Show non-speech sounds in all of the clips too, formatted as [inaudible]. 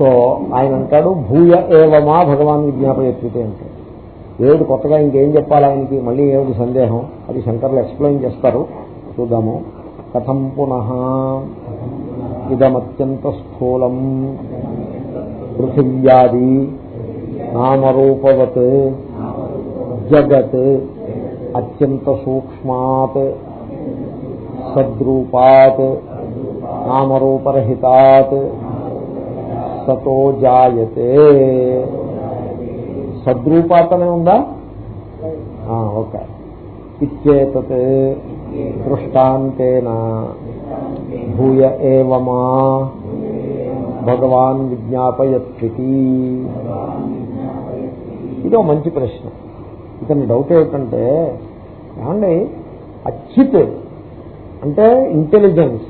So ఆయన అంటాడు భూయ ఏవమా భగవాన్ విజ్ఞాపయత్వితే అంటే ఏమిటి కొత్తగా ఇంకేం చెప్పాలి ఆయనకి? మళ్ళీ ఏమిటి సందేహం? అది శంకర్లు ఎక్స్ప్లెయిన్ చేస్తారు. చూద్దాము. కథం పునః. ఇదమత్యంత స్థూలం పృథివ్యాది నామరూపవత్. జగత్ అత్యంత సూక్ష్మాత్ సద్రూపాత్. నామరూపరహితాత్. సతో జాయతే. సద్రూపాతనే ఉందా? ఆ, ఓకే. ఇచ్చేతత్ దృష్టాంతేన. భూయ ఏవమా? భగవాన్ విజ్ఞాపయత్వితి ఇదో మంచి ప్రశ్న. ఇతని డౌట్ ఏమిటంటే ఏమండి అచ్యుత్ అంటే ఇంటెలిజెన్స్.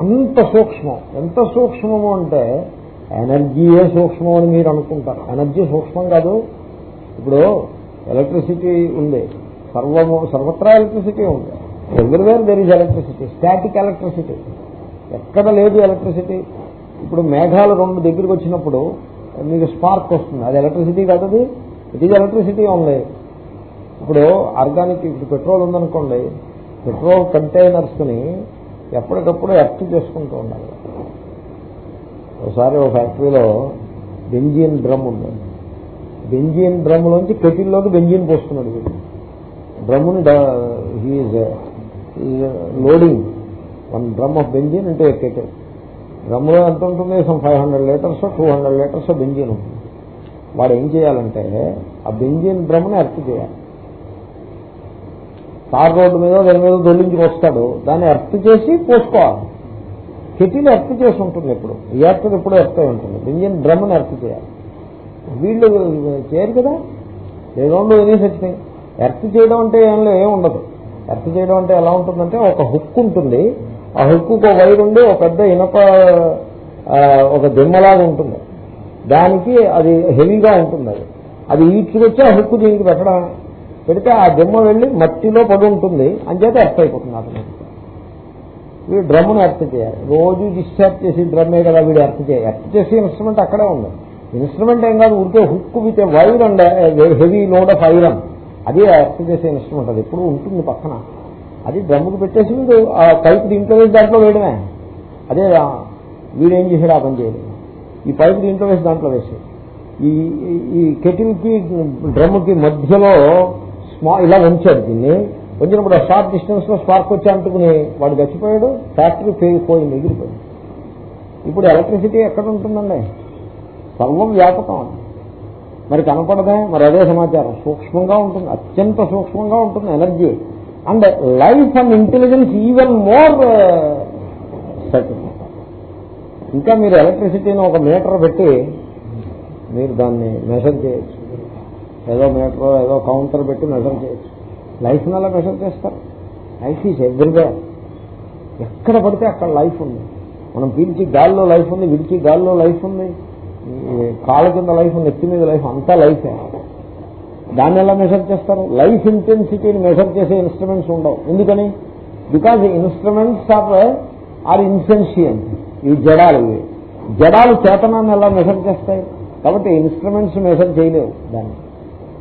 అంత సూక్ష్మం. ఎంత సూక్ష్మము అంటే ఎనర్జీయే సూక్ష్మం అని మీరు అనుకుంటారు. ఎనర్జీ సూక్ష్మం కాదు. ఇప్పుడు ఎలక్ట్రిసిటీ ఉంది. సర్వము సర్వత్రా ఎలక్ట్రిసిటీ ఉంది. Everywhere there is electricity. Static electricity. ఎక్కడ లేదు ఎలక్ట్రిసిటీ. ఇప్పుడు మేఘాలు రెండు దగ్గరికి వచ్చినప్పుడు మీకు స్పార్క్ వస్తుంది. అది ఎలక్ట్రిసిటీ కాదు అది. ఇట్ ఈజ్ ఎలక్ట్రిసిటీ ఓన్లీ ఇప్పుడు ఆర్గానిక్ ఇప్పుడు పెట్రోల్ ఉందనుకోండి పెట్రోల్ కంటైనర్స్ని ఎప్పటికప్పుడు ఎర్త్ చేసుకుంటూ ఉండాలి. ఒకసారి ఒక ఫ్యాక్టరీలో బెంజిన్ డ్రమ్ ఉంది బెంజిన్ డ్రమ్లోంచి కెటిల్లోకి బెంజిన్ పోస్తున్నాడు వీడు. డ్రమ్ని he is loading one drum of benzene అంటే కెటిల్ డ్రమ్లో ఎంత ఉంటుంది? Some five hundred litres two hundred litres benzene ఉంటుంది. వాడు ఏం చేయాలంటే ఆ బెంజిన్ డ్రమ్ని ఎర్త్ చేయాలి. తార్ రోడ్డు మీద దాని మీద దొల్లించుకొస్తాడు దాన్ని ఎర్త్ చేసి పోసుకోవాలి. కెటిల్ ఎర్త్ చేసి ఉంటుంది ఎప్పుడు. రియాక్టర్ ఎప్పుడు ఎర్త్ అయి ఉంటుంది. బెంజిన్ డ్రమ్ని ఎర్త్ చేయాలి. వీళ్ళు చేయరు కదా? ఏదో ఎనీ సచ్చి ఎర్త్ చేయడం అంటే ఏం ఏం ఉండదు. ఎర్త్ చేయడం అంటే ఎలా ఉంటుందంటే ఒక హుక్ ఉంటుంది. ఆ హుక్కు ఒక వైర్ ఉండి ఒక పెద్ద ఇనప ఒక దిమ్మలాగా ఉంటుంది. దానికి అది హెవీగా ఉంటుంది అది. అది ఈడ్చుకొచ్చి ఆ హుక్కు దీనికి పెట్టడం. పెడితే ఆ దిమ్మ వెళ్ళి మట్టిలో పడి ఉంటుంది. అంచేత ఎర్త్ అయిపోతుంది అతను ఈ డ్రమ్ను ఎర్త్ చేయాలి. రోజు డిశ్చార్జ్ చేసి డ్రమ్మే కదా వీడు ఎర్త్ చేయాలి. ఎర్త్ చేసే ఇన్స్ట్రుమెంట్ అక్కడే ఉంది. ఇన్స్ట్రుమెంట్ ఏం కాదు ఉంటే hook with wire and heavy load of iron అది ఎర్త్ చేసే ఇన్స్ట్రుమెంట్ అది. ఎప్పుడు ఉంటుంది పక్కన. అది డ్రమ్ముకు పెట్టేసి వీడు ఆ పైప్ దీంట్లో వేసి దాంట్లో వేయడమే. అదే వీడేం చేశాడు ఏం ఆ పని చేయలేదు. ఈ పైప్ దీంట్లో వేసి దాంట్లో వేసి ఈ ఈ- ఈ కెటిల్కి డ్రమ్కి మధ్యలో స్మా ఇలా ఉంచాడు దీన్ని. వచ్చినప్పుడు షార్ట్ డిస్టెన్స్లో స్పార్క్ వచ్చి అంటుకుని వాడు చచ్చిపోయాడు ఫ్యాక్టరీ పోయింది ఎగిరిపోయింది ఇప్పుడు ఎలక్ట్రిసిటీ ఎక్కడ ఉంటుందండి? సర్వం వ్యాపకం మరి కనపడదే? మరి అదే సమాచారం. సూక్ష్మంగా ఉంటుంది అత్యంత సూక్ష్మంగా ఉంటుంది energy. And life and intelligence even more certain ఇంకా మీరు ఎలక్ట్రిసిటీని ఒక మీటర్ పెట్టి మీరు దాన్ని మెజర్ చేయొచ్చు. ఏదో మీటర్ ఏదో కౌంటర్ పెట్టి మెజర్ చేయొచ్చు. లైఫ్ని అలా మెజర్ చేస్తారు. Life is everywhere. ఎక్కడ పడితే అక్కడ లైఫ్ ఉంది. మనం పీల్చి గాల్లో లైఫ్ ఉంది విడిచి గాల్లో లైఫ్ ఉంది కాళ్ళ కింద లైఫ్ ఉంది ఎత్తి మీద లైఫ్ అంతా లైఫే. దాన్ని ఎలా మెజర్ చేస్తారు? లైఫ్ ఇంటెన్సిటీని మెజర్ చేసే ఇన్స్ట్రుమెంట్స్ ఉండవు. ఎందుకని? Because instruments are are insentient ఇవి జడాలు ఇవి. జడాలు చేతనాన్ని ఎలా మెజర్ చేస్తాయి? కాబట్టి ఇన్స్ట్రుమెంట్స్ మెజర్ చేయలేవు దాన్ని.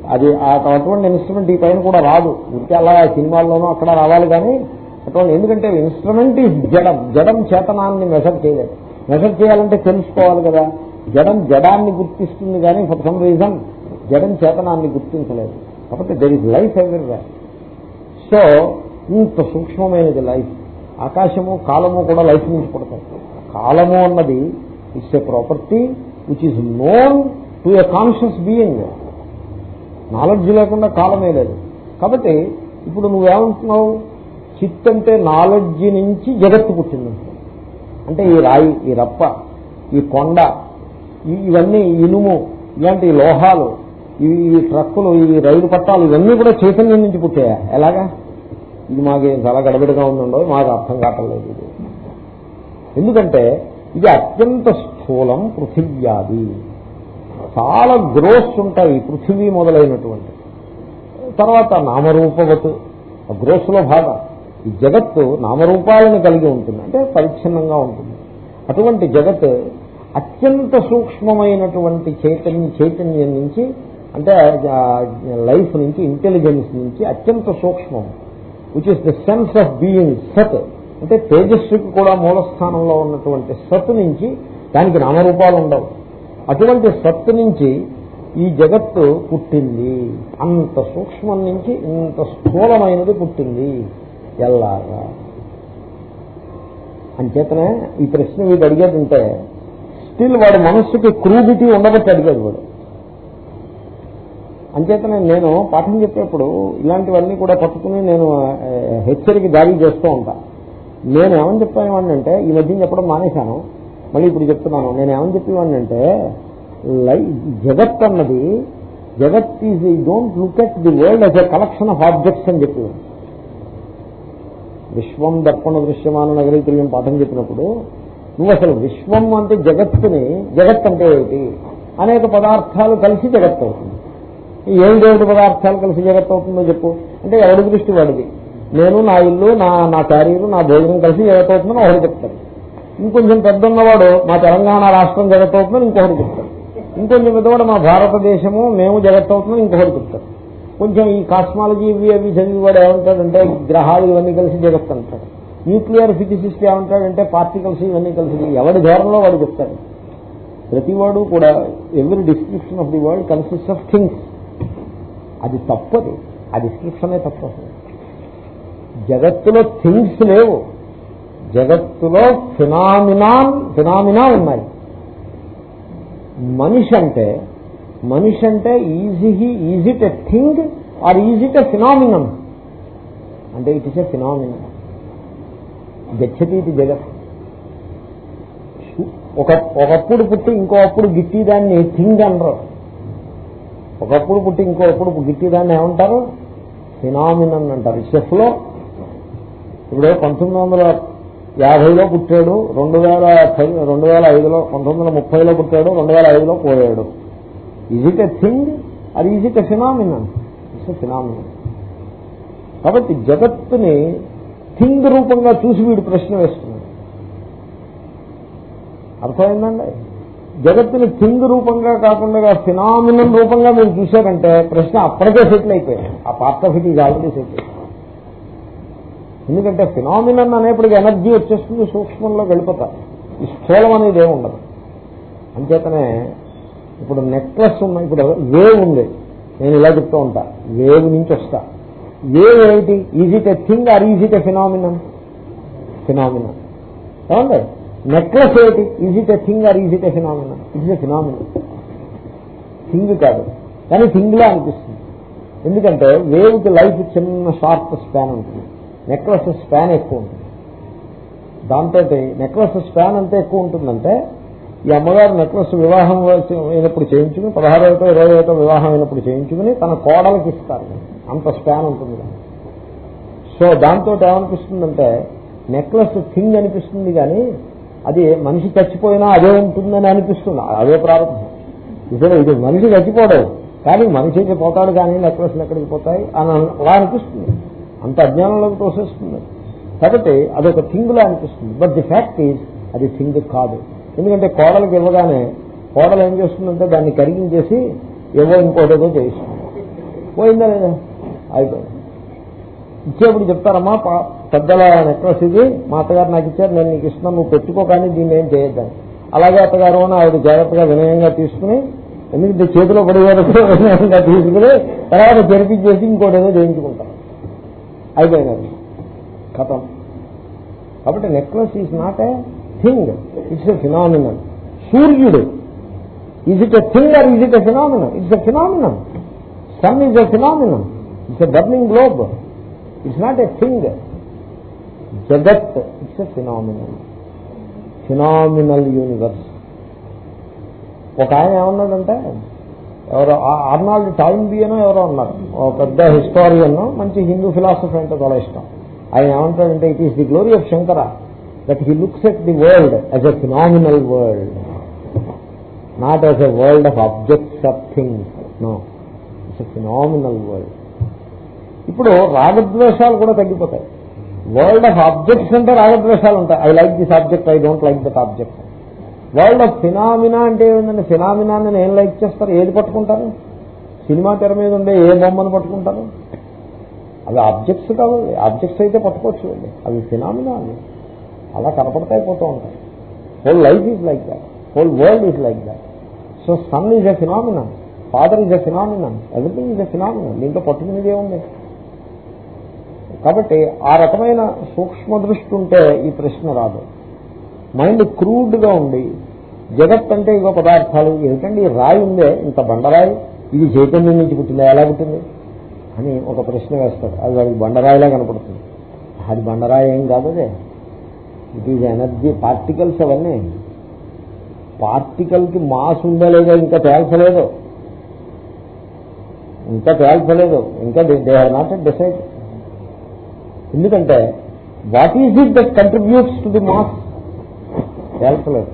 అది ఆ- అటువంటి ఇన్స్ట్రుమెంట్ ఈ పైన కూడా రాదు. ఇంకే అలా సినిమాల్లోనూ అక్కడ రావాలి కానీ అటువంటి ఎందుకంటే ఇన్స్ట్రుమెంట్ ఈ జడం. జడం చేతనాన్ని మెజర్ చేయలేదు. మెజర్ చేయాలంటే తెలుసుకోవాలి కదా. జడం జడాన్ని గుర్తిస్తుంది కానీ ఫర్ సమ్ రీజన్ జడం చేతనాన్ని గుర్తించలేదు. కాబట్టి there is life everywhere so ఇంత సూక్ష్మమైనది లైఫ్ ఆకాశము కాలము కూడా లైఫ్ నుంచి పుడతాయి. కాలము అన్నది it's a property which is known to a conscious being knowledge లేకుండా కాలమే లేదు. కాబట్టి ఇప్పుడు నువ్వేమంటున్నావు? చిత్ అంటే నాలెడ్జ్ నుంచి జగత్తు పుట్టింది అంటే ఈ రాయి ఈ రప్ప ఈ కొండ ఇవన్నీ ఇనుము ఇలాంటి లోహాలు ఈ ఈ ట్రక్కులు ఈ రైలు పట్టాలు ఇవన్నీ కూడా చైతన్యం నుంచి పుట్టాయా? ఎలాగా? ఇది మాకేం చాలా గడబిడగా ఉందండో మాకు అర్థం కావట్లేదు ఇది. ఎందుకంటే ఇది అత్యంత స్థూలం పృథివ్యాది. చాలా గ్రోస్ ఉంటాయి పృథివీ మొదలైనటువంటి. తర్వాత నామరూపవత్ ఆ గ్రోస్లో భాగం. ఈ జగత్తు నామరూపాలను కలిగి ఉంటుంది అంటే పరిచ్ఛిన్నంగా ఉంటుంది. అటువంటి జగత్ అత్యంత సూక్ష్మమైనటువంటి చైతన్య చైతన్యం నుంచి అంటే లైఫ్ నుంచి ఇంటెలిజెన్స్ నుంచి అత్యంత సూక్ష్మం. Which is the sense of being సత్. అంటే తేజస్సుకి కూడా మూలస్థానంలో ఉన్నటువంటి సత్ నుంచి దానికి నామరూపాలు ఉండవు. అటువంటి సత్తు నుంచి ఈ జగత్తు పుట్టింది. అంత సూక్ష్మం నుంచి ఇంత స్థూలమైనది పుట్టింది. ఎల్లాగా అంచేతనే ఈ ప్రశ్న వీడు అడిగేదంటే స్టిల్ వాడి మనస్సుకి క్రూడిటీ ఉండబట్టి అడిగాడు వాడు. అంచేతనే నేను పాఠం చెప్పేప్పుడు ఇలాంటివన్నీ కూడా పట్టుకుని నేను హెచ్చరిక జారీ చేస్తూ ఉంటా. నేను ఏమని చెప్పేవాడిని అంటే ఈ మధ్యని చెప్పడం మానేశాను. మళ్ళీ ఇప్పుడు చెప్తున్నాను. నేను ఏమని చెప్పేవాడిని అంటే జగత్ అన్నది జగత్ ఈజ్ ఈ don't look at the world as a collection of objects అని చెప్పేవాడు. విశ్వం దర్పణ దృశ్యమాన నగరీతుల్యం పాఠం చెప్పినప్పుడు నువ్వు అసలు విశ్వం అంటే జగత్తుని జగత్ అంటే ఏమిటి? అనేక పదార్థాలు కలిసి జగత్ అవుతుంది. ఏడు దేవుడి పదార్థాలు కలిసి జగత్ అవుతుందో చెప్పు. అంటే ఎవరి దృష్టి వాడిది? నేను నా ఇల్లు నా నా శారీరు నా భోజనం కలిసి జగత్ అవుతుందని ఒకటి చెప్తాడు. ఇంకొంచెం పెద్ద ఉన్నవాడు మా తెలంగాణ రాష్ట్రం జగత్ అవుతుందని ఇంకొకటి చెప్తారు ఇంకొంచెం పెద్దవాడు మా భారతదేశము మేము జగత్ అవుతుందని ఇంకొకటి చెప్తారు కొంచెం ఈ కాస్మాలజీ ఇవి అవి చదివేవాడు ఏమంటాడంటే గ్రహాలు ఇవన్నీ కలిసి జగత్ అంటాడు. న్యూక్లియర్ ఫిజిసిస్ట్ ఏమంటాడంటే పార్టికల్స్ ఇవన్నీ కలిసి ఎవరి ధోరణిలో వాడు చెప్తాడు ప్రతివాడు కూడా every description of the world consist of things. అది తప్పది. ఆ డిస్క్రిప్షనే తప్పదు. జగత్తులో థింగ్స్ లేవు. జగత్తులో ఫినామినాన్ ఫినామినా ఉన్నాయి. మనిషి అంటే మనిషి అంటే is is a thing or is a phenomenon. అంటే ఇట్ ఇస్ ఎ ఫినామినం. గచ్చతి ఇది జగత్. ఒక ఒకప్పుడు పుట్టి ఇంకో అప్పుడు గిట్టి దాన్ని థింగ్ అనరు. ఒకప్పుడు పుట్టి ఇంకో అప్పుడు గిట్టి దాన్ని ఏమంటారు? ఫినామినన్ అంటారు. చెఫ్లో ఇప్పుడు పంతొమ్మిది వందల యాభైలో పుట్టాడు రెండు వేల రెండు వేల ఐదులో పంతొమ్మిది వందల ముప్పైలో పుట్టాడు రెండు వేల ఐదులో పోయాడు. ఈజ్ ఇట్ ఎ థింగ్ అది is it a phenomenon it's a phenomenon కాబట్టి జగత్తుని థింగ్ రూపంగా చూసి వీడు ప్రశ్న వేస్తున్నాడు. అర్థమైందండి? జగత్తుని థింగ్ రూపంగా కాకుండా ఫినామినన్ రూపంగా మీరు చూశారంటే ప్రశ్న అప్పటికే సెటిల్ అయిపోయింది. ఆ part of it is already settle ఎందుకంటే ఫినామినన్ అనేప్పటికీ ఎనర్జీ వచ్చేస్తుంది సూక్ష్మంలో వెళ్ళిపోతారు ఈ స్థూలం అనేది ఏముండదు అంచేతనే ఇప్పుడు నెక్లెస్ ఉన్న ఇప్పుడు వేవ్ ఉంది. నేను ఇలా చెప్తూ ఉంటా. వేవ్ నుంచి వస్తా. వేవ్ ఏమిటి? Is it a thing or is it a phenomenon phenomenon ఏమండి? నెక్లెస్ ఏమిటి? Is it a thing or is it a phenomenon it's a phenomenon thing కాదు. కానీ థింగ్లా అనిపిస్తుంది. ఎందుకంటే వేవ్కి లైఫ్ చిన్న షార్ట్ స్పాన్ ఉంటుంది. నెక్లెస్ స్పాన్ ఎక్కువ ఉంటుంది. దాంతో నెక్లెస్ స్పాన్ అంతా ఎక్కువ ఉంటుందంటే ఈ అమ్మగారు నెక్లెస్ వివాహం అయినప్పుడు చేయించుకుని పదహారు ఏటో ఇరవై ఏటో వివాహం అయినప్పుడు చేయించుకుని తన కోడలకి ఇస్తారు. అంత స్పాన్ ఉంటుంది. సో దాంతో ఏమనిపిస్తుందంటే నెక్లెస్ థింగ్ అనిపిస్తుంది కానీ అది మనిషి చచ్చిపోయినా అదే ఉంటుందని అనిపిస్తుంది. అదే ప్రారంభం. ఇప్పుడు ఇది మనిషి చచ్చిపోవడం కానీ మనిషికి పోతాడు కానీ నెక్లెస్లు ఎక్కడికి పోతాయి? అని అలా అనిపిస్తుంది. అంత అజ్ఞానంలోకి తోసేస్తుంది. కాబట్టి అదొక థింగ్లా అనిపిస్తుంది. బట్ ది ఫ్యాక్ట్ ఈజ్ అది థింగ్ కాదు. ఎందుకంటే కోడలకు ఇవ్వగానే కోడలు ఏం చేస్తుందంటే దాన్ని కరిగించేసి ఏవో ఇంకోటేదో చేయిస్తుంది. పోయిందా లేదా? అయిపోయింది. ఇచ్చేప్పుడు చెప్తారమ్మా పెద్దల నెక్లెస్ ఇది మా అత్తగారు నాకు ఇచ్చారు నేను నీకు ఇస్తున్నాను నువ్వు పెట్టుకో కానీ దీన్ని ఏం చేయొద్దని. అలాగే అత్తగారు అని ఆవిడ జాగ్రత్తగా వినయంగా తీసుకుని ఎందుకంటే చేతిలో పడే [laughs] వినయంగా తీసుకుని తర్వాత జరిపించేసి ఇంకోటేదో చేయించుకుంటాం అయిపోయినది కథం. కాబట్టి necklace is not a thing it's a phenomenal సూర్యుడు is it a thing or is it a phenomenal it's a phenomenal sun is a phenomenal it's a burning globe it's not a thing జగత్ it's a phenomenal phenomenal universe ఒక ఆయన ఏమన్నాడంటే ఎవరో Arnold time ఎవరో అన్నారు పెద్ద historian మంచి Hindu philosophy అంటే చాలా ఇష్టం. ఆయన ఏమంటాడంటే it is the glory of Shankara that he looks at the world as a phenomenal world not as a world of objects of things no it's a phenomenal world ఇప్పుడు రాగద్వేషాలు కూడా తగ్గిపోతాయి. వరల్డ్ ఆఫ్ ఆబ్జెక్ట్స్ అంటే రాగద్వేషాలు ఉంటాయి. I like this object I don't like that object world of phenomena అంటే ఏమిటంటే ఫినామినాన్ని ఏం లైక్ చేస్తారు? ఏది పట్టుకుంటారు? సినిమా తెర మీద ఉండే ఏ బొమ్మను పట్టుకుంటారు? అవి ఆబ్జెక్ట్స్ కావాలి. ఆబ్జెక్ట్స్ అయితే పట్టుకోవచ్చు అండి. అవి ఫినామినా అని అలా కనపడతాయి పోతూ ఉంటాయి. Whole life is like that whole world is like that so sun is a phenomena father is a phenomena everything is a phenomena దీంట్లో పట్టుకునేది ఏముంది? కాబట్టి ఆ రకమైన సూక్ష్మ దృష్టి ఉంటే ఈ ప్రశ్న రాదు. మైండ్ క్రూడ్గా ఉండి జగత్ అంటే ఇగో పదార్థాలు ఏమిటండి? రాయి ఉందే ఇంత బండరాయి? ఇది చైతన్యం నుంచి పుట్టిందా? ఎలా పుట్టింది? అని ఒక ప్రశ్న వేస్తాడు. అది వాడికి బండరాయిలా కనపడుతుంది. అది బండరాయి ఏం కాదు అదే. ఇట్ ఈజ్ ఎనర్జీ పార్టికల్స్ అవన్నీ. పార్టికల్కి మాస్ ఉందా లేదా ఇంకా తేల్చలేదు. ఇంకా తేల్చలేదు. ఇంకా దే ఆర్ నాట్ డిసైడ్ ఎందుకంటే what is it that contributes to the mass తేల్చలేదు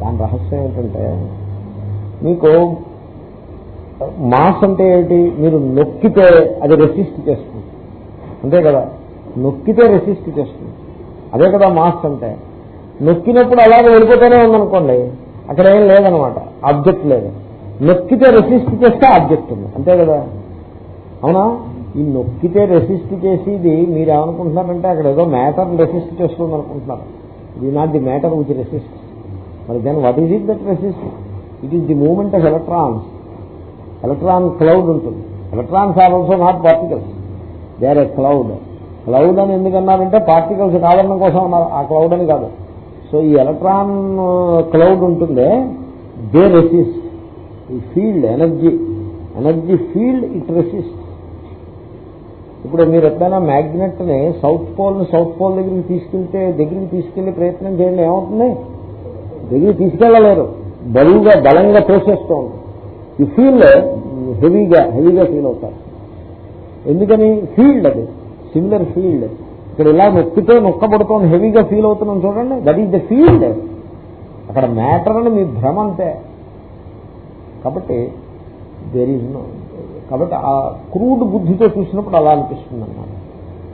దాని రహస్యం ఏంటంటే మీకు మాస్ అంటే ఏంటి? మీరు నొక్కితే అది రెసిస్ట్ చేస్తుంది. అంతే కదా? నొక్కితే రెసిస్ట్ చేస్తుంది. అదే కదా మాస్ అంటే. నొక్కినప్పుడు అలాగే వెళ్ళిపోతూనే ఉందనుకోండి అక్కడ ఏం లేదనమాట. ఆబ్జెక్ట్ లేదు. నొక్కితే రెసిస్ట్ చేస్తే ఆబ్జెక్ట్ ఉంది. అంతే కదా? అవునా? ఈ నొక్కితే రెసిస్ట్ చేసేది మీరు ఏమనుకుంటున్నారంటే అక్కడ ఏదో మ్యాటర్ రెసిస్ట్ చేస్తుంది అనుకుంటున్నారు ఇది not the matter which resist మరి then what is it that resist it is the movement of electrons electron cloud ఉంటుంది. Electrons are also not particles they are a cloud cloud అని ఎందుకన్నారంటే particles కావడం కోసం అన్నారు ఆ క్లౌడ్ అని కాదు. సో ఈ ఎలక్ట్రాన్ క్లౌడ్ ఉంటుందే దే రెసిస్ట్ ఈ field energy energy field it resist ఇప్పుడు మీరు ఎప్పుడైనా మ్యాగ్నెట్ని సౌత్ పోల్ని సౌత్ పోల్ దగ్గరికి తీసుకెళ్తే దగ్గరికి తీసుకెళ్ళే ప్రయత్నం చేయండి ఏమవుతుంది? దగ్గరికి తీసుకెళ్ళలేరు బరువుగా బలంగా తోసేస్తూ ఉంటుంది ఈ ఫీల్డ్ హెవీగా హెవీగా ఫీల్ అవుతారు. ఎందుకని? ఫీల్డ్ అది. Similar field. ఇక్కడ ఇలా నొక్కితే నొక్కబడుతోంది హెవీగా ఫీల్ అవుతున్నాం చూడండి. దట్ ఈస్ ద ఫీల్డ్ అక్కడ మ్యాటర్ అని మీ భ్రమ అంతే. కాబట్టి దేర్ ఈజ్ నో కాబట్టి ఆ క్రూడ్ బుద్ధితో చూసినప్పుడు అలా అనిపిస్తుంది అన్నమాట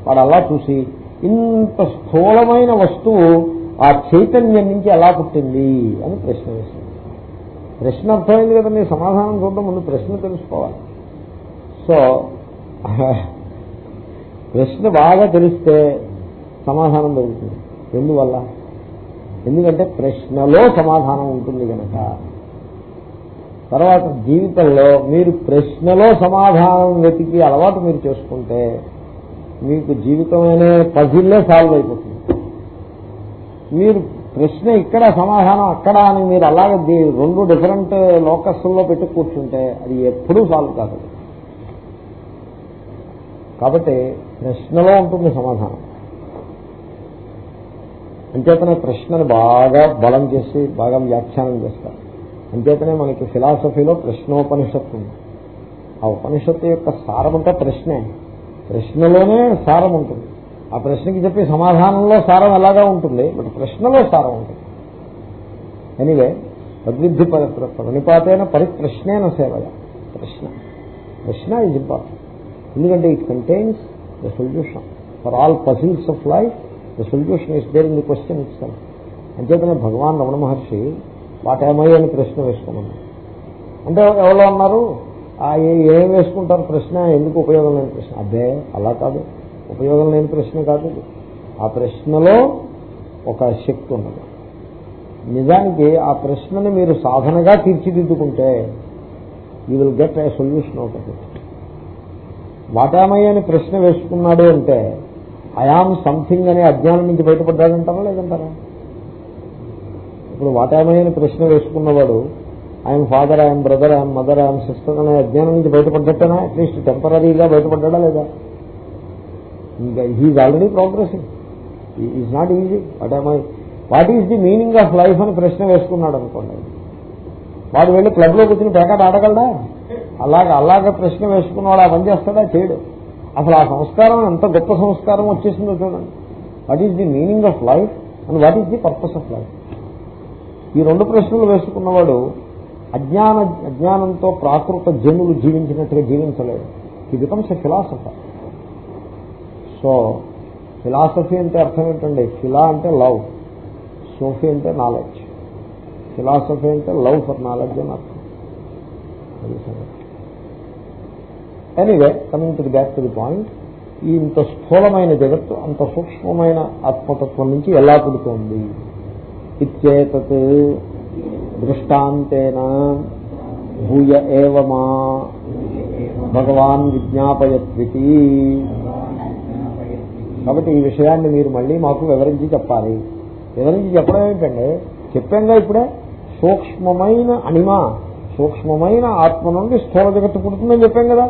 వాడు అలా చూసి ఇంత స్థూలమైన వస్తువు ఆ చైతన్యం నుంచి ఎలా పుట్టింది అని ప్రశ్న వేసింది. ప్రశ్న అర్థమైంది కదండి సమాధానం చూడడం ముందు ప్రశ్న తెలుసుకోవాలి. సో ప్రశ్న బాగా తెలిస్తే సమాధానం దొరుకుతుంది. ఎందువల్ల? ఎందుకంటే ప్రశ్నలో సమాధానం ఉంటుంది కనుక తర్వాత జీవితంలో మీరు ప్రశ్నలో సమాధానం వెతికి అలవాటు మీరు చేసుకుంటే మీకు జీవితం అనే పజిల్లే సాల్వ్ అయిపోతుంది. మీరు ప్రశ్న ఇక్కడ సమాధానం అక్కడ అని మీరు అలాగే రెండు డిఫరెంట్ లోకస్లో పెట్టి కూర్చుంటే అది ఎప్పుడూ సాల్వ్ కాదు. కాబట్టి ప్రశ్నలో ఉంటుంది సమాధానం. అంచేతనే ప్రశ్నను బాగా బలం చేసి బాగా వ్యాఖ్యానం చేస్తారు. అంచేతనే మనకి ఫిలాసఫీలో ప్రశ్నోపనిషత్తు ఉంది. ఆ ఉపనిషత్తు యొక్క సారం అంటే ప్రశ్నే. ప్రశ్నలోనే సారం ఉంటుంది. ఆ ప్రశ్నకి చెప్పే సమాధానంలో సారం ఎలాగా ఉంటుంది? బట్ ప్రశ్నలో సారం ఉంటుంది. ఎనివే తద్విద్ధి ప్రణిపాతైన పరిప్రశ్నేన సేవయ. ప్రశ్న. ప్రశ్న ఇది ఇంపార్టెంట్ ఎందుకంటే it contains the solution for all puzzles of life the solution is there in the question ఇస్తాను సెల్ఫ్ అంచేతనే భగవాన్ రమణ మహర్షి వాటేమయ్య అని ప్రశ్న వేసుకున్నాను అంటే ఎవరో అన్నారు ఆ ఏ- ఏం వేసుకుంటారు ప్రశ్న? ఎందుకు ఉపయోగం లేని ప్రశ్న? అదే అలా కాదు. ఉపయోగం లేని ప్రశ్న కాదు ఆ ప్రశ్నలో ఒక శక్తి ఉన్నది. నిజానికి ఆ ప్రశ్నని మీరు సాధనగా తీర్చిదిద్దుకుంటే you will get a solution అవుతుంది వాటామయ్య అని ప్రశ్న వేసుకున్నాడు అంటే ఐఆమ్ సంథింగ్ అనే అజ్ఞానం నుంచి బయటపడ్డాడంటారా లేదంటారా? ఇప్పుడు వాటామయ్యని ప్రశ్న వేసుకున్నవాడు ఆయన ఫాదర్ ఆయన బ్రదర్ ఆయన మదర్ ఆయన సిస్టర్ అనే అజ్ఞానం నుంచి బయటపడ్డట్టేనా? అట్లీస్ట్ టెంపరీగా బయటపడ్డా లేదా? ఇంకా he is already progressing is not easy what I what is the meaning of life అని ప్రశ్న వేసుకున్నాడు అనుకోండి వాడు వెళ్ళి క్లబ్లో కూర్చుని పేకాట ఆడగలడా? అలాగ అలాగే ప్రశ్న వేసుకున్నవాడు ఆ పని చేస్తాడా? చేయడు. అసలు ఆ సంస్కారం ఎంత గొప్ప సంస్కారం వచ్చేసిందో చూడండి. What is the meaning of life and what is the purpose of life ఈ రెండు ప్రశ్నలు వేసుకున్నవాడు అజ్ఞాన అజ్ఞానంతో ప్రాకృత జనులు జీవించినట్టుగా జీవించలేడు. ఈ becomes a philosopher so philosophy అంటే అర్థం ఏంటండి? ఫిలా అంటే లవ్ సోఫీ అంటే నాలెడ్జ్ ఫిలాసఫీ అంటే లవ్ ఫర్ నాలెడ్జ్ అని అర్థం. Anyway coming to the back to the point ఈ ఇంత స్థూలమైన జగత్తు అంత సూక్ష్మమైన ఆత్మతత్వం నుంచి ఎలా పుడుతోంది? ఇచ్చేతత్ దృష్టాంతేన భూయ ఏవమా భగవాన్ విజ్ఞాపయత్వితి కాబట్టి ఈ విషయాన్ని మీరు మళ్ళీ మాకు వివరించి చెప్పాలి. వివరించి చెప్పడం ఏంటంటే చెప్పాంగా ఇప్పుడే సూక్ష్మమైన అణిమ సూక్ష్మమైన ఆత్మ నుండి స్థూల జగత్తు పుడుతుందని చెప్పాం కదా.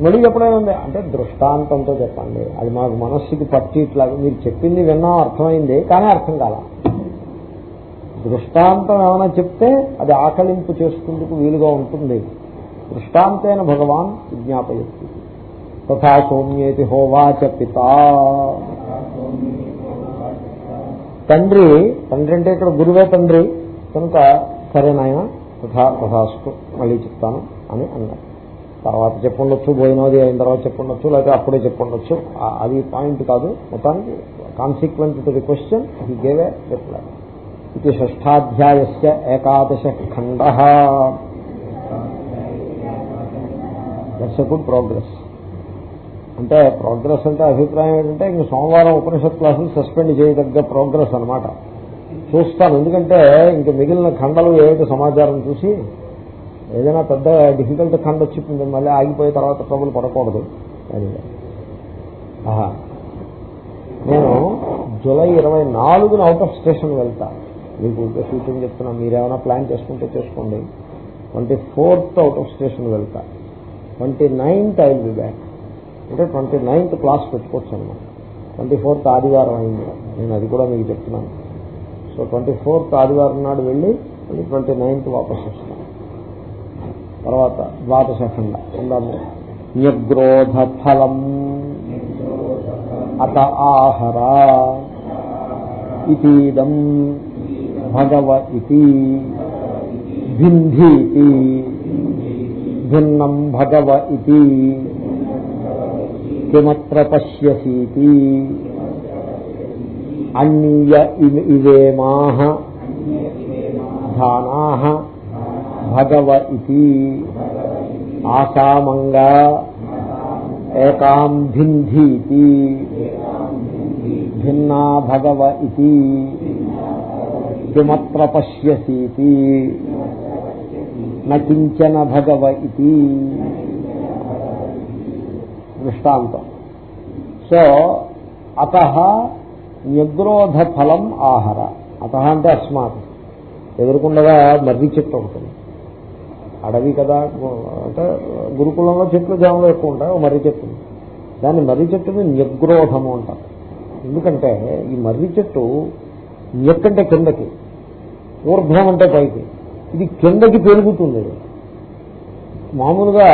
మళ్ళీ చెప్పడం ఉంది అంటే దృష్టాంతంతో చెప్పండి. అది మాకు మనస్సుకి పట్టిట్లాగా మీరు చెప్పింది విన్నాం అర్థమైంది కానీ అర్థం కాల. దృష్టాంతం ఏమైనా చెప్తే అది ఆకలింపు చేసుకుందుకు వీలుగా ఉంటుంది. దృష్టాంతైన భగవాన్ విజ్ఞాపయత్తి తథా సోమ్యేతి హోవాచ పిత. తండ్రి తండ్రి అంటే ఇక్కడ గురువే తండ్రి. కనుక సరేనాయన తథా తథాస్తు మళ్ళీ చెప్తాను అని అన్నారు. తర్వాత చెప్పుండొచ్చు భోజనోది అయిన తర్వాత చెప్పుండొచ్చు లేకపోతే అప్పుడే చెప్పుండొచ్చు. అది పాయింట్ కాదు. మొత్తానికి consequent to the question he gave a reply ఇది షష్టాధ్యాయస్య ఏకాదశ ఖండ దట్స్ గుడ్ ప్రోగ్రెస్ అంటే ప్రోగ్రెస్ అంటే అభిప్రాయం ఏంటంటే ఇంక సోమవారం ఉపనిషత్ క్లాసులు సస్పెండ్ చేయదగ్గ ప్రోగ్రెస్ అన్నమాట. చూస్తాను ఎందుకంటే ఇంక మిగిలిన ఖండలు ఏమిటి సమాచారం చూసి ఏదైనా పెద్ద డిఫికల్ట్ ఖండ వచ్చింది మళ్ళీ ఆగిపోయిన తర్వాత ట్రబుల్ పడకూడదు. అది. ఆహా. నేను జూలై ఇరవై నాలుగున అవుట్ ఆఫ్ స్టేషన్ వెళ్తా. మీకు సూచన చెప్తున్నా. మీరేమైనా ప్లాన్ చేసుకుంటే చేసుకోండి. Twenty fourth out of station వెళ్తా. Twenty ninth I be back. అంటే ట్వంటీ నైన్త్ క్లాస్ పెట్టుకోవచ్చు అనమాట ట్వంటీ ఫోర్త్ ఆదివారం అయింది. నేను అది కూడా మీకు చెప్తున్నాను. సో ట్వంటీ ఫోర్త్ ఆదివారం నాడు వెళ్ళి మళ్ళీ ట్వంటీ నైన్త్ వాపస్ వస్తాను తర్వాత ద్వాదశ ఖండ. ఉందాము న్యగ్రోధ ఫలం అత ఆహరా. ఇతీదం. భగవ ఇతి భింధీతి భిన్నం భగవ ఇది కిమత్ర పశ్యసీతి అన్య ఇవేమాహ ధానాహ భగవ ఇది ఆసామంగా ఏకాం భింధీతి భిన్నా భగవ ఇది కిమత్ర పశ్యసీతి. నకించన భగవ ఇది దృష్టాంతం. సో అత నిగ్రోధ ఫలం ఆహార. అత అంటే అస్మాత్. ఎదురుకుండగా మర్రి చెట్టు ఉంటుంది. అడవి కదా అంటే గురుకులంలో చెట్లు జాములు ఎక్కువ ఉంటాయి ఓ మర్రి చెట్టు. దాన్ని మర్రి చెట్టుని నిగ్రోధము అంటారు. ఎందుకంటే ఈ మర్రి చెట్టు ఎక్కంటే కిందకి. ఊర్ధ్వం అంటే పైకి. ఇది కిందకి పెరుగుతుంది మామూలుగా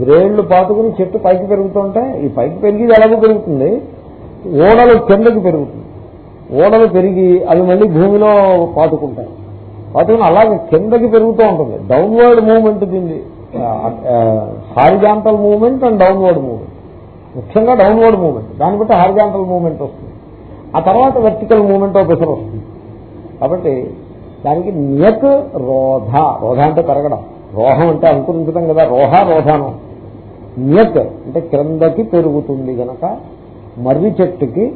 వ్రేళ్ళు పాతుకుని చెట్టు పైకి పెరుగుతుంటే ఈ పైకి పెరిగి ఎలాగో పెరుగుతుంది? ఓడలు కిందకి పెరుగుతుంది. ఓడలు పెరిగి అవి మళ్ళీ భూమిలో పాతుకుంటాయి. పాతుకుని అలాగే కిందకి పెరుగుతూ ఉంటుంది. డౌన్వర్డ్ మూవ్మెంట్ దీన్ని horizontal movement and downward movement. ముఖ్యంగా డౌన్వర్డ్ మూవ్మెంట్. దాన్ని బట్టి హారిజాంటల్ మూవ్మెంట్ వస్తుంది. ఆ తర్వాత వెర్టికల్ మూవ్మెంట్ ఒక వస్తుంది. కాబట్టి దానికి నియత్ రోధ. రోధ అంటే పెరగడం రోహం అంటే అంకురించడం కదా రోహ రోధానం. నియత్ అంటే క్రిందకి పెరుగుతుంది గనక మర్రి చెట్టుకి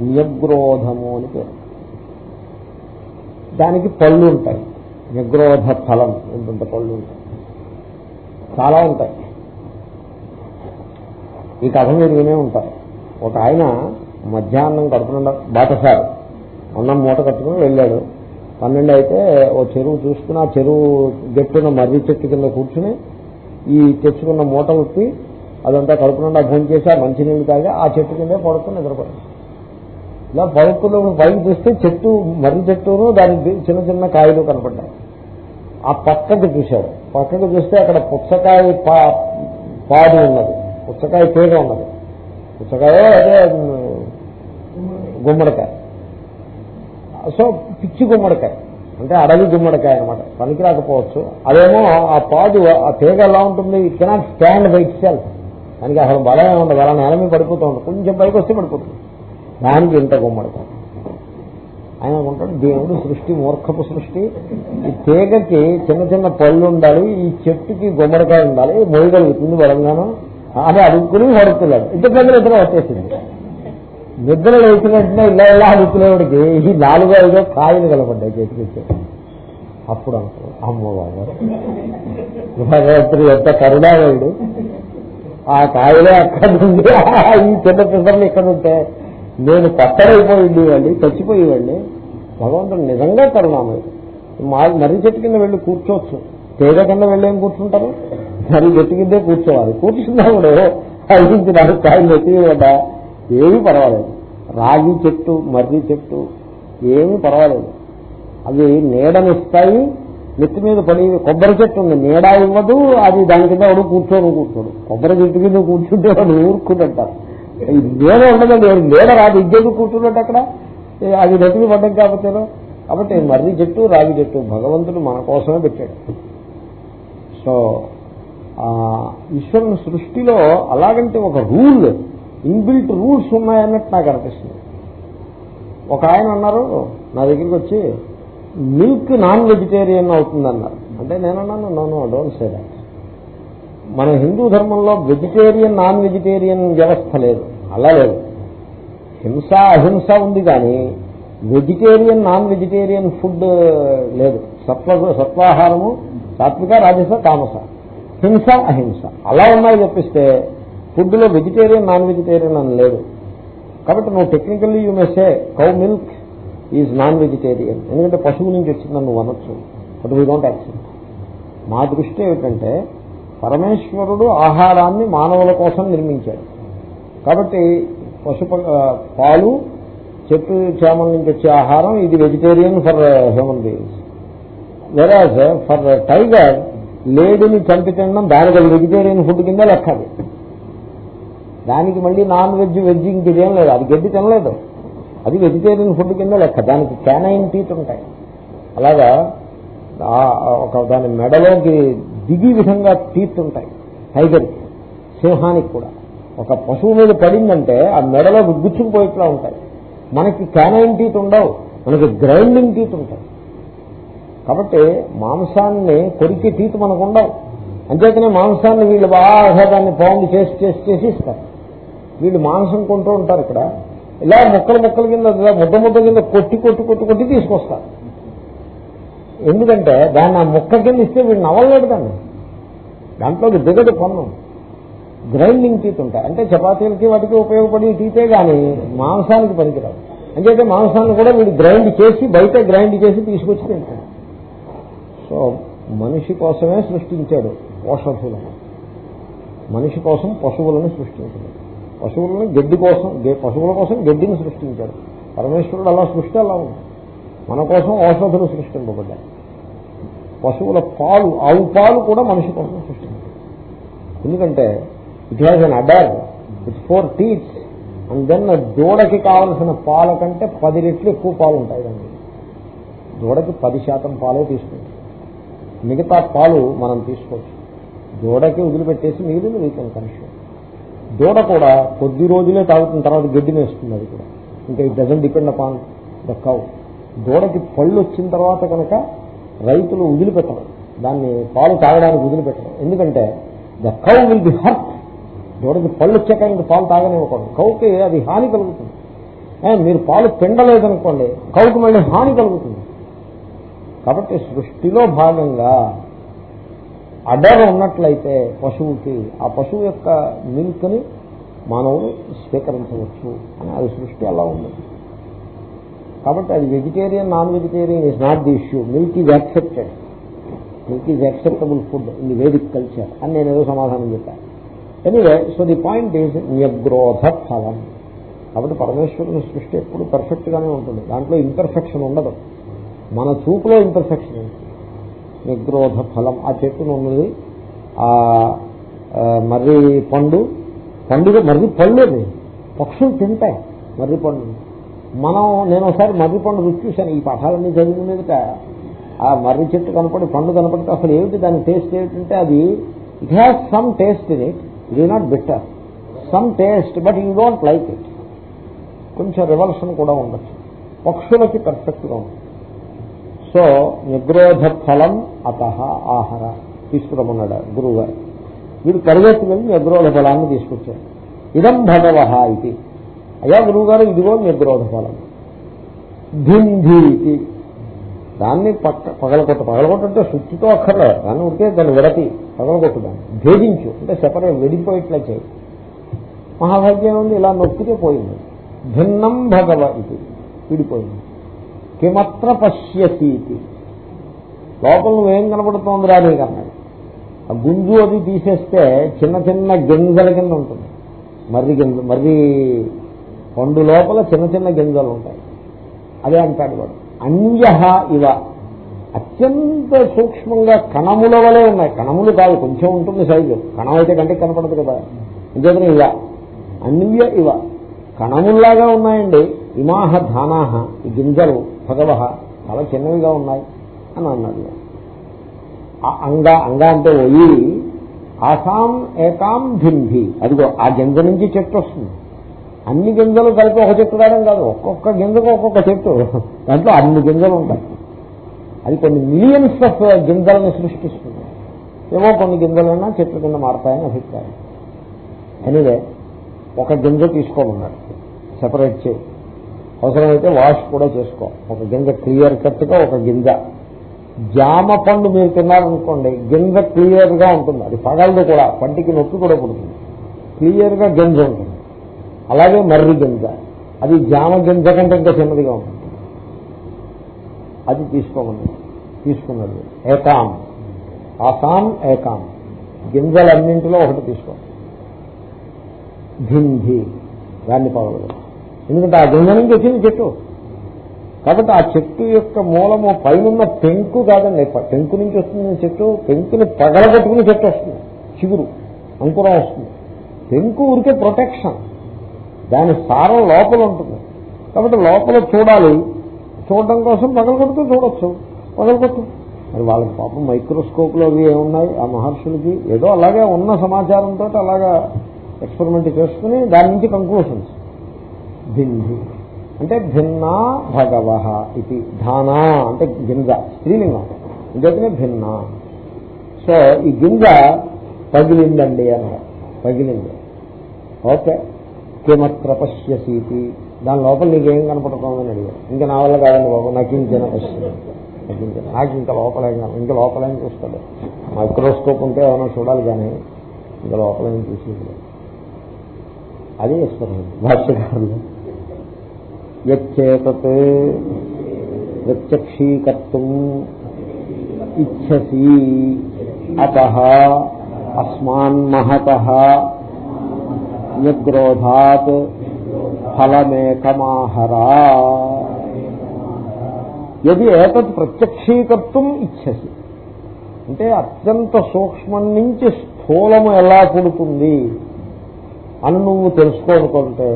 నియగ్రోధము అని పేరు. దానికి పళ్ళు ఉంటాయి. నిగ్రోధ ఫలం ఇంత పళ్ళు ఉంటాయి. చాలా ఉంటాయి. ఈ కథ మీరు వినే ఉంటారు. ఒక ఆయన మధ్యాహ్నం కడుపునుండ బాటసారు అన్నం మూట కట్టుకుని వెళ్ళాడు. పన్నెండు అయితే ఓ చెరువు చూసుకుని ఆ చెరువు గట్టున మర్రి చెట్టు కింద కూర్చుని ఈ తెచ్చుకున్న మూట ఉప్పి అదంతా కడుపు నుండి భోజనం చేసి ఆ మంచినీళ్ళు తాగి ఆ చెట్టు కిందే పడుకుని నిద్రపడి ఇలా పడుకున్న పైకి చూస్తే చెట్టు మర్రి చెట్టును దాని చిన్న చిన్న కాయలు కనపడ్డాయి. ఆ పక్కకి చూశాడు పక్కకి చూస్తే అక్కడ పుచ్చకాయ పా- ఉన్నది. పుచ్చకాయ తీగ ఉన్నది. పుచ్చకాయ అదే గుమ్మడికాయ. సో పిచ్చి గుమ్మడికాయ. అంటే అడవి గుమ్మడికాయ అనమాట పనికి రాకపోవచ్చు అదేమో ఆ పాదు ఆ తీగ ఎలా ఉంటుంది? It cannot stand by itself దానికి అసలు బలమే ఉండదు. అలా నేల మీద పడిపోతూ ఉంటుంది. కొంచెం పైకి వస్తే పడిపోతుంది. దానికి ఇంత గుమ్మడికాయ. ఆయన ఉంటాడు దేవుడు సృష్టి మూర్ఖపు సృష్టి. ఈ తీగకి చిన్న చిన్న పళ్ళు ఉండాలి. ఈ చెట్టుకి గుమ్మడికాయ ఉండాలి. మొయ్యగలుగుతుంది బలంగాను అది అడుక్కుని పడుతున్నాడు ఇద్దరు దగ్గర ఇద్దరు వచ్చేసింది. నిద్ర లేచిన వెంటనే ఇలా ఇలా అడుగుతున్నవాడికి ఈ నాలుగో ఐదో కాయలు కలపడ్డాయి చేతికి అప్పుడు అనుకో అమ్మవారు బాబా భగవంతుడు ఎంత కరుణామయుడు ఆ కాయలే అక్కడ నుండి ఈ చిన్న పిల్లలు ఇక్కడ ఉంటే నేను పట్టరైపోయింది వాళ్ళి చచ్చిపోయేవాడిని భగవంతుడు నిజంగా కరుణామయుడు. మా మర్రి చెట్టు కింద వెళ్ళి కూర్చోవచ్చు. తేగ కింద వెళ్ళేం కూర్చుంటారు? మర్రి చెట్టు కిందే కూర్చోవాలి. కూర్చున్నప్పుడు ఐదించి నాలుగు కాయలు ఎత్తివద్దా ఏమీ పర్వాలేదు. రాగి చెట్టు మర్రి చెట్టు ఏమీ పర్వాలేదు. అవి నీడనిస్తాయి నెత్తి మీద పడి కొబ్బరి చెట్టు ఉంది. నీడ ఇవ్వదు అది దాని కింద ఎవడు కూర్చోను కూర్చోడు. కొబ్బరి చెట్టు కింద కూర్చుంటే వాడు ఊరుకుంటుంటారు నీడ ఉండదండి. నీడ రాదు. ఇద్దరు కూర్చున్నట్టు అక్కడ. అది నెత్తిమి పడ్డం కాకపోతే కాబట్టి మర్రి చెట్టు రాగి చెట్టు భగవంతుడు మన కోసమే పెట్టాడు. సో ఈశ్వరుని సృష్టిలో అలాగంటే ఒక రూల్. ఇన్బిల్ట్ రూల్స్ ఉన్నాయన్నట్టు నాకు అనిపిస్తుంది. ఒక ఆయన అన్నారు నా దగ్గరికి వచ్చి మిల్క్ నాన్ వెజిటేరియన్ అవుతుందన్నారు. అంటే నేనన్నాను నో డోంట్ సే దాట్. మన హిందూ ధర్మంలో వెజిటేరియన్ నాన్ వెజిటేరియన్ వ్యవస్థ లేదు. అలా లేదు. హింస అహింస ఉంది కానీ వెజిటేరియన్ నాన్ వెజిటేరియన్ ఫుడ్ లేదు. సత్వ సత్వాహారము సాత్విక రాజస తామస. హింస అహింస. అలా ఉన్నాయి తప్పిస్తే ఫుడ్లో వెజిటేరియన్ నాన్ వెజిటేరియన్ అని లేదు కాబట్టి నువ్వు technically you may say cow milk is non vegetarian ఎందుకంటే పశువు నుంచి వచ్చిందని నువ్వు అనొచ్చు. బట్ వీ డోంట్ యాక్సెప్ట్ మా దృష్టి ఏమిటంటే పరమేశ్వరుడు ఆహారాన్ని మానవుల కోసం నిర్మించాడు. కాబట్టి పశు పాలు చెట్టు చేమల నుంచి వచ్చే ఆహారం ఇది vegetarian for human beings whereas for tiger లేడీని చంపి తినడం దానికి వెజిటేరియన్ ఫుడ్ కింద లెక్క దానికి మళ్ళీ నాన్ వెజ్ వెజ్ ఇంకేదేం లేదు. అది గడ్డి తినలేదు. అది వెజిటేరియన్ ఫుడ్ కింద లెక్క. దానికి క్యానైన్ టీత్ ఉంటాయి. అలాగా ఒక దాని మెడలోకి దిగి విధంగా టీత్ ఉంటాయి. టైగర్కి సింహానికి కూడా. ఒక పశువు మీద పడిందంటే ఆ మెడలో గుచ్చుకుపోయేట్లా ఉంటాయి. మనకి క్యానైన్ టీత్ ఉండవు. మనకి గ్రైండింగ్ టీత్ ఉంటాయి. కాబట్టి మాంసాన్ని కొరికి టీత్ మనకు ఉండవు. అంచేతనే మాంసాన్ని వీళ్ళు బాగా దాన్ని పౌండ్ చేసి చేసి చేసి ఇస్తారు. వీళ్ళు మాంసం కొంటూ ఉంటారు ఇక్కడ. ఇలా ముక్కలు ముక్కల కింద ముద్ద ముద్ద కింద కొట్టి కొట్టి కొట్టి కొట్టి తీసుకొస్తారు. ఎందుకంటే దాన్ని ఆ ముక్క కింద ఇస్తే వీడు నవ్వలేడు దాన్ని దాంట్లోకి దిగదు పన్ను గ్రైండింగ్ టీత్ ఉంటాయి. అంటే చపాతీలకి వాటికి ఉపయోగపడే టీతే కానీ మాంసానికి పనికిరాదు అంచేతే మాంసాన్ని కూడా వీడు గ్రైండ్ చేసి బయట గ్రైండ్ చేసి తీసుకొచ్చి తింటాడు. సో మనిషి కోసమే సృష్టించాడు ఓషధులను మనిషి కోసం పశువులను సృష్టించాడు. పశువులను గడ్డి కోసం పశువుల కోసం గడ్డిని సృష్టించాడు. పరమేశ్వరుడు అలా సృష్టి అలా ఉంది. మన కోసం ఔషధులు సృష్టింపబడ్డాయి. పశువుల పాలు ఆవు పాలు కూడా మనిషి కోసం సృష్టించాడు ఎందుకంటే it has an udder it for teach and then దూడకి కావలసిన పాల కంటే పది రెట్లు ఎక్కువ పాలు ఉంటాయి దాన్ని దూడకి పది శాతం పాలే తీసుకుంటాం. మిగతా పాలు మనం తీసుకోవచ్చు. దూడకి వదిలిపెట్టేసి మిగిలిన వీకెన్ కన్స్యూమ్ దూడ కూడా కొద్ది రోజులే తాగుతున్న తర్వాత గడ్డి వేస్తుంది అది కూడా. ఇంకా it doesn't depend upon the cow దూడకి పళ్ళు వచ్చిన తర్వాత కనుక రైతులు వదిలిపెట్టడం దాన్ని పాలు తాగడానికి వదిలిపెట్టడం ఎందుకంటే the cow will be hurt దూడకి పళ్ళు వచ్చాక ఇంకా పాలు తాగనివ్వకూడదు. కౌకి అది హాని కలుగుతుంది. మీరు పాలు పిండలేదనుకోండి కౌకి మళ్ళీ హాని కలుగుతుంది. కాబట్టి సృష్టిలో భాగంగా అడర్ ఉన్నట్లయితే పశువుకి ఆ పశువు యొక్క మిల్క్ని మానవుడు స్వీకరించవచ్చు అని అది సృష్టి అలా ఉంది. కాబట్టి అది vegetarian non vegetarian is not the issue milk is accepted milk is acceptable food in the Vedic culture అని నేను ఏదో సమాధానం చెప్పాను anyway so the point is న్యగ్రోధ ఫలం. కాబట్టి పరమేశ్వరుని సృష్టి ఎప్పుడు పర్ఫెక్ట్ గానే ఉంటుంది. దాంట్లో ఇంపర్ఫెక్షన్ ఉండదు. మన చూపులో ఇంపర్ఫెక్షన్ ఉంటుంది నిగ్రోధ ఫలం ఆ చెట్టును ఉన్నది ఆ మర్రి పండు. పండుగ మర్రి పళ్ళు అది. పక్షులు తింటాయి మర్రి పండు. మనం నేను ఒకసారి మర్రి పండు రుచి చూశాను. ఈ పాఠాలన్నీ చదివిన మీదట ఆ మర్రి చెట్టు కనపడి పండు కనపడితే అసలు ఏమిటి దాని టేస్ట్ ఏమిటంటే అది it has some taste in it it not better some taste but you don't like it కొంచెం రివల్షన్ కూడా ఉండొచ్చు. పక్షులకి పర్ఫెక్ట్గా ఉంటుంది. సో నిగ్రోధ ఫలం అత ఆహార తీసుకురమ్మన్నాడు గురువు గారు వీడు పరిగెత్తి వెళ్ళి నిగ్రోధ ఫలాన్ని తీసుకొచ్చాడు. ఇదం భగవహ ఇది. అయ్యా గురువు గారు ఇదిగో నిగ్రోధ ఫలం ధింధీతి దాన్ని పక్క పగలకొట్టు పగలకొట్టుంటే శుద్ధితో అక్కర్లేదు. దాన్ని ఉంటే దాన్ని విడతి పగలకొట్టు దాన్ని. భేదించు అంటే సెపరేట్ వెడిపోయిట్లా చేయి. మహాభాగ్యం ఉంది ఇలా నొక్కితే పోయింది. భిన్నం భగవ ఇది. విడిపోయింది. కిమత్ర పశ్యసీతి లోపల నువ్వేం కనపడుతోందిరా నీకు అన్నాడు ఆ గుంజు అది తీసేస్తే చిన్న చిన్న గింజల కింద ఉంటుంది. మర్రి గింజ మర్రి పండు లోపల చిన్న చిన్న గింజలు ఉంటాయి. అదే అంటాడు వాడు. అన్య ఇవ. అత్యంత సూక్ష్మంగా కణముల వలె ఉన్నాయి. కణములు కాదు కొంచెం ఉంటుంది సైజు. కణం అయితే కంటికి కనపడదు కదా. ఇంకేతనే ఇవ. అన్య ఇవ. కణముల్లాగా ఉన్నాయండి. ఇమాహ ధానాహ. ఈ గింజలు. భగవ చాలా చిన్నవిగా ఉన్నాయి అని అన్నాడు ఆ అంగ అంగ అంటే ఒయి ఆసాం ఏకాం భింభి. అదిగో ఆ గింజ నుంచి చెట్టు వస్తుంది. అన్ని గింజలు కలిపి ఒక చెట్టు రావడం కాదు ఒక్కొక్క గింజకు ఒక్కొక్క చెట్టు. దాంట్లో అన్ని గింజలు ఉంటాయి. అది కొన్ని మిలియన్స్ ఆఫ్ గింజలను సృష్టిస్తుంది. ఏవో కొన్ని గింజలైనా చెట్ల కింద మారతాయని అభిప్రాయం. ఎనివే ఒక గింజ తీసుకోమన్నాడు. సెపరేట్ చేయి. అవసరమైతే వాష్ కూడా చేసుకో. ఒక గింజ క్లియర్ కట్గా ఒక గింజ. జామ పండు మీరు తిన్నారనుకోండి గింజ క్లియర్గా ఉంటుంది. అది పగలదు కూడా పంటికి నొప్పి కూడా పుడుతుంది. క్లియర్గా గింజ ఉంటుంది. అలాగే మర్రి గింజ. అది జామ గింజ కంటే ఇంకా చిన్నదిగా ఉంటుంది. అది తీసుకోమని. తీసుకున్నది ఏకాం. ఆసాం ఏకాం. గింజలన్నింటిలో ఒకటి తీసుకో. ధింధి. దాన్ని పగలదు ఎందుకంటే ఆ గింజ నుంచి వచ్చింది చెట్టు. కాబట్టి ఆ చెట్టు యొక్క మూలము పైన పెంకు కాదండి. పెంకు నుంచి వస్తుంది చెట్టు పెంకుని పగలగొట్టుకుని చెట్టు వస్తుంది. చిగురు అంకురం వస్తుంది. పెంకు ఉరికే ప్రొటెక్షన్. దాని సారం లోపల ఉంటుంది. కాబట్టి లోపల చూడాలి. చూడడం కోసం పగలగొడుతూ చూడొచ్చు. పగలగొట్టు. మరి వాళ్ళకి పాపం మైక్రోస్కోప్లో అవి ఏమున్నాయి? ఆ మహర్షులకి ఏదో అలాగే ఉన్న సమాచారంతో అలాగా ఎక్స్పెరిమెంట్ చేసుకుని దాని నుంచి కంక్లూషన్స్ భిన్ని అంటే భిన్నా భగవ ఇది ధానా అంటే గింజ స్త్రీలింగం. ఇంకనే భిన్న. సో ఈ గింజ పగిలిందండి అన్నారు. పగిలింది. ఓకే. కిమత్ర పశ్యసీతి దాని లోపల నీకేం కనపడుతోందని అడిగాను ఇంకా నా వల్ల కాదండి బాబు నాకు ఇంకేనా నకించిన నాకు ఇంకా లోపలేం కాదు ఇంకా లోపలేం చూస్తాడు? మైక్రోస్కోప్ ఉంటే ఏమైనా చూడాలి కానీ ఇంకా లోపలేం చూసేది అది ఎక్స్పెరిమెంట్ భాష్యకారులు. యచ్చేతత్ ప్రత్యక్షీకర్తం ఇచ్చసి అత అస్మాన్ మహత నిగ్రోధాత్ ఫలమేకమాహరా. యది ఏతత్ ప్రత్యక్షీకర్తం ఇచ్చసి అంటే అత్యంత సూక్ష్మం నుంచి స్థూలము ఎలా పుడుతుంది అని నువ్వు తెలుసుకోనుకుంటే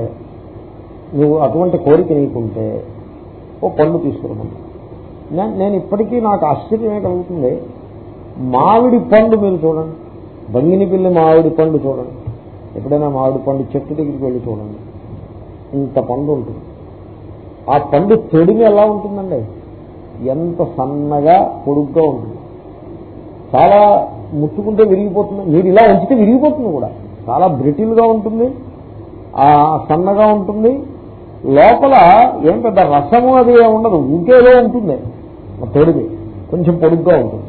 నువ్వు అటువంటి కోరిక నీకుంటే ఓ పండు తీసుకురమ్మని. నేను ఇప్పటికీ నాకు ఆశ్చర్యమే కలుగుతుంది. మామిడి పండు మీరు చూడండి. బంగిని పిల్లి మామిడి పండు చూడండి. ఎప్పుడైనా మామిడి పండు చెట్టు దగ్గరికి వెళ్ళి చూడండి. ఇంత పండు ఉంటుంది. ఆ పండు తొడిమి ఎలా ఉంటుందండి? ఎంత సన్నగా పొడుగ్గా ఉంటుంది. చాలా ముట్టుకుంటే విరిగిపోతుంది. మీరు ఇలా ఉంచితే విరిగిపోతుంది కూడా. చాలా బ్రిటిల్గా ఉంటుంది. ఆ సన్నగా ఉంటుంది. లోపల ఏం పెద్ద రసము అది ఉండదు ఇంకేదో ఉంటుంది. తొడిగి కొంచెం పొడుగ్గా ఉంటుంది.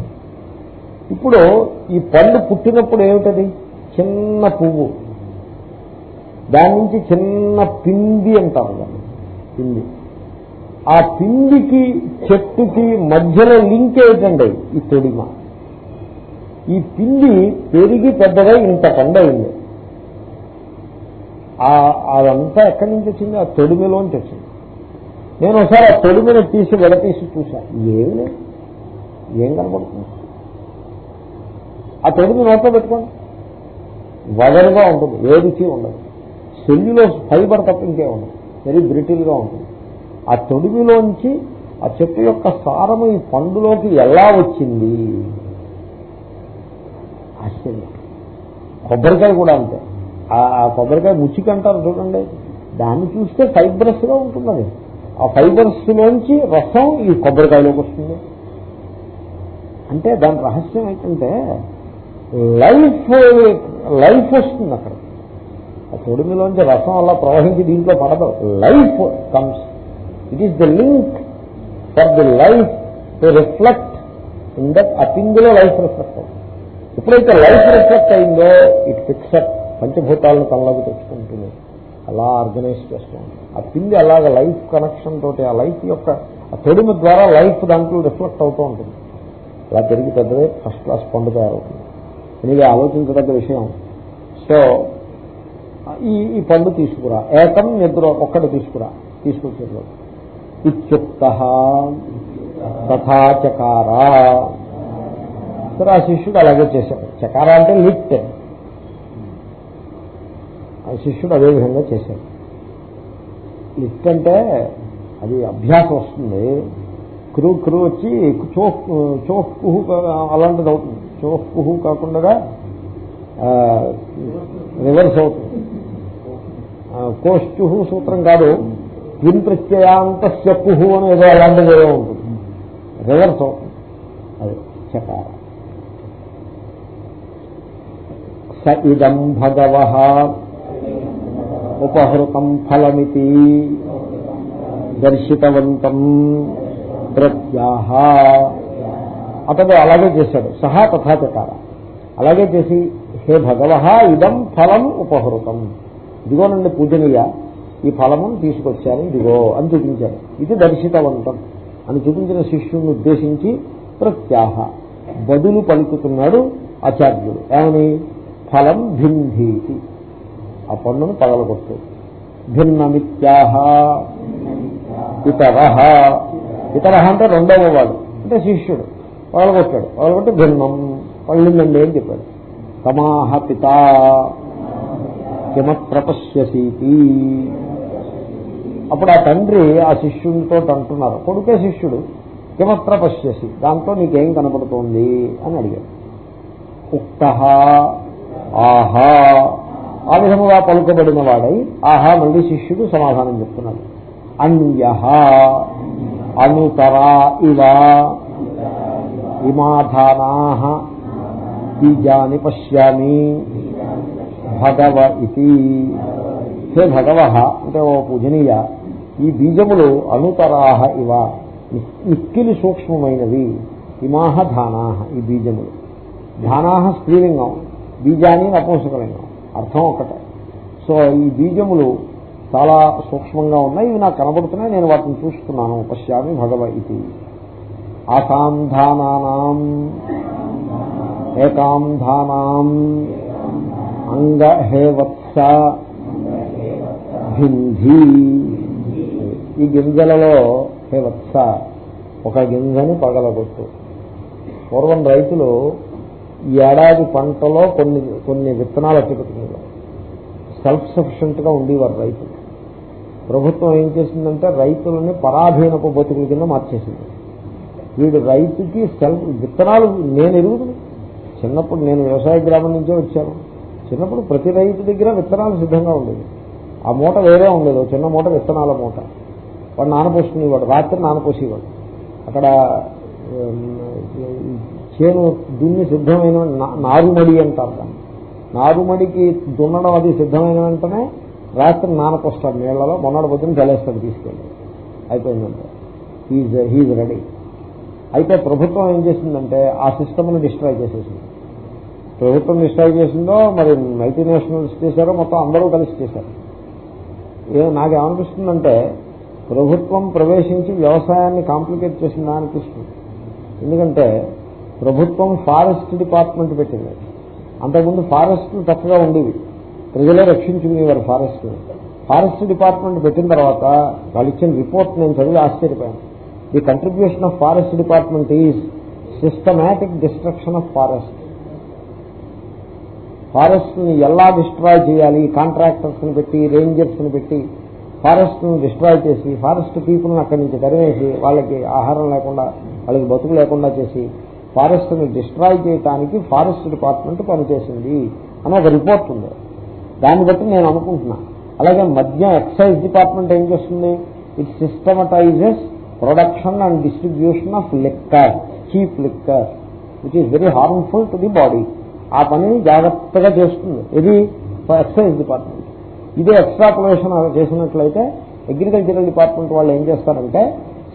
ఇప్పుడు ఈ పండు పుట్టినప్పుడు ఏమిటది? చిన్న పువ్వు. దాని నుంచి చిన్న పిండి అంటారు దాన్ని పిండి. ఆ పిండికి చెట్టుకి మధ్యలో లింక్ ఏమిటండి? ఈ తొడిమ. ఈ పిండి పెరిగి పెద్దగా ఇంత పండు అయింది. అదంతా ఎక్కడి నుంచి వచ్చింది? ఆ తొడిమిలోంచి వచ్చింది నేను ఒకసారి ఆ తొడిమిని తీసి విడతీసి చూసా ఏమి లేదు. ఏం కనపడుతుంది ఆ తొడిమి నోట్లో పెట్టుకోండి. వగరుగా ఉంటుంది. ఏ ఉండదు. సెల్లులో ఫైబర్ తప్ప ఇంకే ఉండదు. వెరీ బ్రిటిల్గా ఉంటుంది. ఆ తొడిమిలోంచి ఆ చెట్టు యొక్క సారము ఈ పండులోకి ఎలా వచ్చింది? ఆశ్చర్యం. కొబ్బరికాయ కూడా అంతే. ఆ కొబ్బరికాయ ముచ్చికి అంటారు చూడండి. దాన్ని చూస్తే ఫైబ్రస్గా ఉంటుంది అది ఆ ఫైబర్స్ లోంచి రసం ఈ కొబ్బరికాయలోకి వస్తుంది. అంటే దాని రహస్యం ఏంటంటే లైఫ్ లైఫ్ వస్తుంది అక్కడ. ఆ తొడిమిలోంచి రసం అలా ప్రవహించి దీంట్లో పడదు. Life comes it is the link for the life to reflect in that ఆ లైఫ్ రిఫ్లెక్ట్ అవుతుంది ఎప్పుడైతే లైఫ్ రిఫ్లెక్ట్ అయిందో ఇట్ ఫిక్సప్ పంచభూతాలను తనలోకి తెచ్చుకుంటుంది. అలా ఆర్గనైజ్ చేస్తూ ఉంటుంది. ఆ పిండి అలాగ లైఫ్ కనెక్షన్ తోటి ఆ లైఫ్ యొక్క ఆ తొడిమి ద్వారా లైఫ్ దాంట్లో రిఫ్లెక్ట్ అవుతూ ఉంటుంది. అలా పెరిగి పెద్దదే ఫస్ట్ క్లాస్ పండు తయారవుతుంది ఇది ఆలోచించదగ్గ విషయం. సో ఈ ఈ పండు తీసుకురా. ఏకం నిద్ర ఒక్కటి తీసుకురా. తీసుకొచ్చేట్లు. ఇత్యుక్త తథాచకార సరే ఆ శిష్యుడు అలాగే చేశాడు. చకారా అంటే లిట్. శిష్యుడు అదే విధంగా చేశాడు. లిఫ్ట్ అంటే అది అభ్యాసం వస్తుంది. క్రూ క్రూ వచ్చి చోక్ చోక్ కుహు అలాంటిది అవుతుంది. చోక్ కుహు కాకుండా రివర్స్ అవుతుంది. కోష్టు సూత్రం కాదు. క్విన్ ప్రత్యయాంత కుహు అని ఏదో అలాంటిది ఏదో ఉంటుంది. రివర్స్ అవుతుంది. అది చకార. స ఇదం భగవ ఉపహృతం ఫలమితి. దర్శితవంతం ప్రత్యాహ. అతడు అలాగే చేశాడు. సహా తథాచకార అలాగే చేసి హే భగవ ఇదం ఫలం ఉపహృతం. ఇదిగోనండి పూజనీయ ఈ ఫలము తీసుకొచ్చాను ఇదిగో అని చూపించాడు. ఇది దర్శితవంతం అని చూపించిన శిష్యుని ఉద్దేశించి ప్రత్యాహ. బదులు పలుకుతున్నాడు ఆచార్యుడు. ఏమని? ఫలం భింధీతి ఆ పండును పగలగొట్టు. భిన్నమిత్యాహ. ఇతర ఇతర అంటే రెండవ వాడు. అంటే శిష్యుడు. పగలగొట్టాడు. పగలగొట్టి భిన్నం. పళ్ళిందండి అని చెప్పాడు. తమాహ పిత. కిమత్రపశ్యసీతి అప్పుడు ఆ తండ్రి ఆ శిష్యునితో అంటున్నారు. కొడుకే శిష్యుడు. కిమత్ర పశ్యసి దాంతో నీకేం కనపడుతోంది? అని అడిగాడు. ఉక్త ఆహా. ఆ విధముగా పలుకబడిన వాడై ఆహా మళ్ళీ శిష్యుడు సమాధానం చెప్తున్నాడు. అన్య అనుతరా ఇవ ఇమాధానా బీజాని పశ్యామి భగవ ఇది హే భగవ అంటే ఓ పూజనీయ ఈ బీజములు అనుతరాహ ఇవ. మిక్కిలి సూక్ష్మమైనవి ఇమాహ ధానాహ ఈ బీజములు. ధానాహ స్త్రీలింగం బీజాని నపుంసకలింగం. అర్థం ఒకటే. సో ఈ బీజములు చాలా సూక్ష్మంగా ఉన్నాయి. ఇవి నాకు కనబడుతున్నాయి. నేను వాటిని చూస్తున్నాను. పశ్యామి భగవ ఇది ఆసాం ఏకాంధానాం అంగ హేవత్స భింధి ఈ గింజలలో హేవత్స ఒక గింజని పగలగొట్టు. పూర్వం రైతులు ఈ ఏడాది పంటలో కొన్ని కొన్ని విత్తనాలు అట్టుపెట్టుకునేవారు సెల్ఫ్ సఫిషియెంట్గా ఉండేవారు రైతులు ప్రభుత్వం ఏం చేసిందంటే రైతులని పరాధీనపు బతుకుల కింద మార్చేసింది. వీడు రైతుకి సెల్ఫ్ విత్తనాలు నేను ఎరుగుతుంది చిన్నప్పుడు నేను వ్యవసాయ గ్రామం నుంచే వచ్చాను. చిన్నప్పుడు ప్రతి రైతు దగ్గర విత్తనాలు సిద్ధంగా ఉండేది ఆ మూట వేరే ఉండేది చిన్న మూట విత్తనాల మూట. వాడు నానపోసుకునేవాడు రాత్రి నానపోసేవాడు. అక్కడ చేను దున్ని సిద్ధమైన నారుమడి అంటారు దాన్ని. నారుమడికి దున్నడం అది సిద్ధమైన వెంటనే రాత్రి నానపోస్తాడు నీళ్ళలో మొన్నటి పొద్దున చలేస్తాడు తీసుకెళ్ళి. అయిపోయిందంటే. హీజ్ హీజ్ రెడీ అయితే ప్రభుత్వం ఏం చేసిందంటే ఆ సిస్టమ్ని డిస్ట్రాయ్ చేసేసింది. ప్రభుత్వం డిస్ట్రాయ్ చేసిందో మరి మల్టీనేషనల్స్ చేశారో మొత్తం అందరూ కలిసి చేశారు. నాకేమనిపిస్తుందంటే ప్రభుత్వం ప్రవేశించి వ్యవసాయాన్ని కాంప్లికేట్ చేసిందా అనిపిస్తుంది ఎందుకంటే ప్రభుత్వం ఫారెస్ట్ డిపార్ట్మెంట్ పెట్టింది. అంతకుముందు ఫారెస్ట్లు చక్కగా ఉండేవి. ప్రజలే రక్షించుకునేవారు ఫారెస్ట్. ఫారెస్ట్ డిపార్ట్మెంట్ పెట్టిన తర్వాత వాళ్ళు ఇచ్చిన రిపోర్ట్ నేను చదివి ఆశ్చర్యపోయాను. The contribution of forest department is systematic destruction of forest. ఫారెస్ట్ని ఎలా డిస్ట్రాయ్ చేయాలి? కాంట్రాక్టర్స్ని పెట్టి రేంజర్స్ని పెట్టి ఫారెస్ట్ని డిస్ట్రాయ్ చేసి ఫారెస్ట్ పీపుల్ అక్కడి నుంచి తరివేసి వాళ్ళకి ఆహారం లేకుండా వాళ్ళకి బతుకు లేకుండా చేసి ఫారెస్ట్ని డిస్ట్రాయ్ చేయడానికి ఫారెస్ట్ డిపార్ట్మెంట్ పనిచేసింది అని ఒక రిపోర్ట్ ఉంది. దాన్ని బట్టి నేను అనుకుంటున్నా. అలాగే మద్యం ఎక్సైజ్ డిపార్ట్మెంట్ ఏం చేస్తుంది? It systematizes production and distribution of liquor cheap liquor which is very harmful to the body ఆ పనిని జాగ్రత్తగా చేస్తుంది. ఇది ఎక్సైజ్ డిపార్ట్మెంట్. ఇదే ఎక్స్ట్రాపులేషన్ చేసినట్లయితే అగ్రికల్చరల్ డిపార్ట్మెంట్ వాళ్ళు ఏం చేస్తారంటే